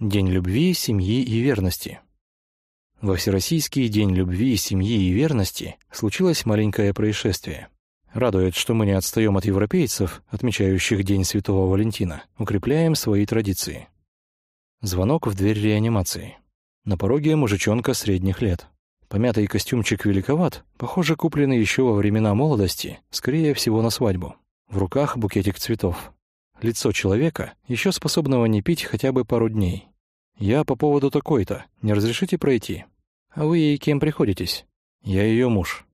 День любви, семьи и верности. Во Всероссийский день любви, семьи и верности случилось маленькое происшествие. Радует, что мы не отстаем от европейцев, отмечающих День Святого Валентина, укрепляем свои традиции. Звонок в дверь реанимации. На пороге мужичонка средних лет. Помятый костюмчик великоват, похоже, купленный еще во времена молодости, скорее всего, на свадьбу. В руках букетик цветов. Лицо человека, еще способного не пить хотя бы пару дней. «Я по поводу такой-то. Не разрешите пройти?» «А вы ей кем приходитесь?» «Я ее муж».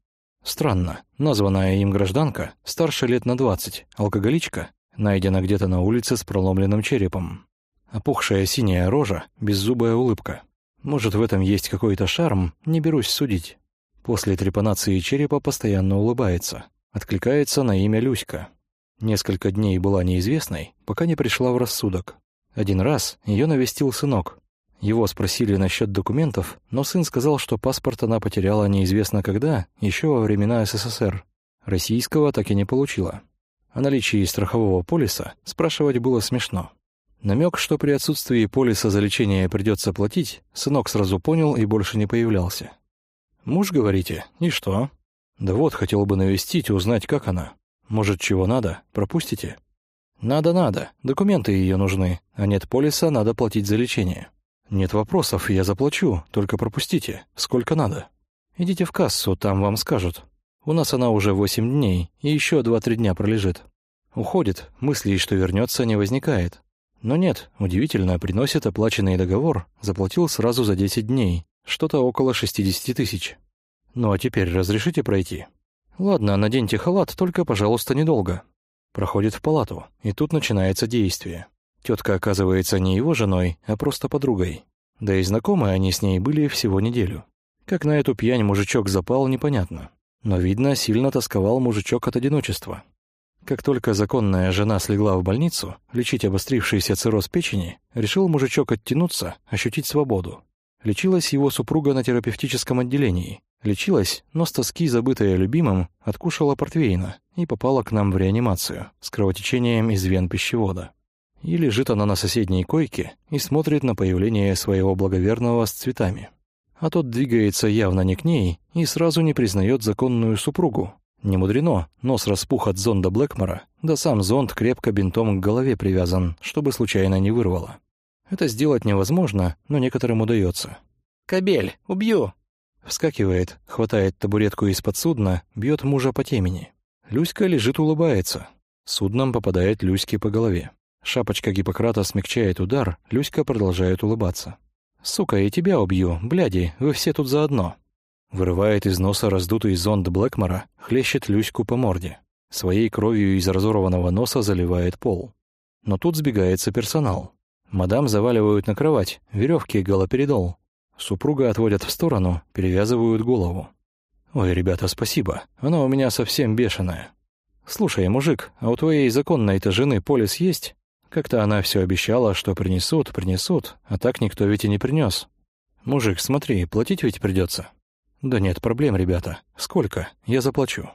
Странно. Названная им гражданка, старше лет на двадцать, алкоголичка, найдена где-то на улице с проломленным черепом. Опухшая синяя рожа, беззубая улыбка. Может, в этом есть какой-то шарм, не берусь судить. После трепанации черепа постоянно улыбается. Откликается на имя Люська. Несколько дней была неизвестной, пока не пришла в рассудок. Один раз ее навестил сынок. Его спросили насчет документов, но сын сказал, что паспорт она потеряла неизвестно когда, еще во времена СССР. Российского так и не получила. О наличии страхового полиса спрашивать было смешно. Намек, что при отсутствии полиса за лечение придется платить, сынок сразу понял и больше не появлялся. «Муж, говорите? И что?» «Да вот, хотел бы навестить, узнать, как она. Может, чего надо? Пропустите?» «Надо-надо. Документы ее нужны. А нет полиса, надо платить за лечение». «Нет вопросов, я заплачу. Только пропустите. Сколько надо?» «Идите в кассу, там вам скажут. У нас она уже восемь дней, и еще два-три дня пролежит». Уходит, мыслей, что вернется, не возникает. Но нет, удивительно, приносит оплаченный договор, заплатил сразу за десять дней, что-то около шестидесяти тысяч. Ну а теперь разрешите пройти?» «Ладно, наденьте халат, только, пожалуйста, недолго». Проходит в палату, и тут начинается действие. Тетка оказывается не его женой, а просто подругой. Да и знакомы они с ней были всего неделю. Как на эту пьянь мужичок запал, непонятно. Но, видно, сильно тосковал мужичок от одиночества. Как только законная жена слегла в больницу, лечить обострившийся цирроз печени, решил мужичок оттянуться, ощутить свободу. Лечилась его супруга на терапевтическом отделении, Лечилась, но с тоски, забытая любимым, откушала портвейна и попала к нам в реанимацию с кровотечением из вен пищевода. И лежит она на соседней койке и смотрит на появление своего благоверного с цветами. А тот двигается явно не к ней и сразу не признает законную супругу. Не мудрено, нос распух от зонда Блэкмора, да сам зонд крепко бинтом к голове привязан, чтобы случайно не вырвало. Это сделать невозможно, но некоторым удается. «Кобель, убью!» Вскакивает, хватает табуретку из-под судна, бьет мужа по темени. Люська лежит, улыбается. Судном попадает Люське по голове. Шапочка Гиппократа смягчает удар, Люська продолжает улыбаться. «Сука, и тебя убью, бляди, вы все тут заодно». Вырывает из носа раздутый зонд Блэкмора, хлещет Люську по морде. Своей кровью из разорванного носа заливает пол. Но тут сбегается персонал. Мадам заваливают на кровать, веревки галоперидол. Супруга отводят в сторону, перевязывают голову. «Ой, ребята, спасибо. Она у меня совсем бешеная. Слушай, мужик, а у твоей законной-то жены полис есть? Как-то она все обещала, что принесут, принесут, а так никто ведь и не принес. Мужик, смотри, платить ведь придется. Да нет проблем, ребята. Сколько? Я заплачу.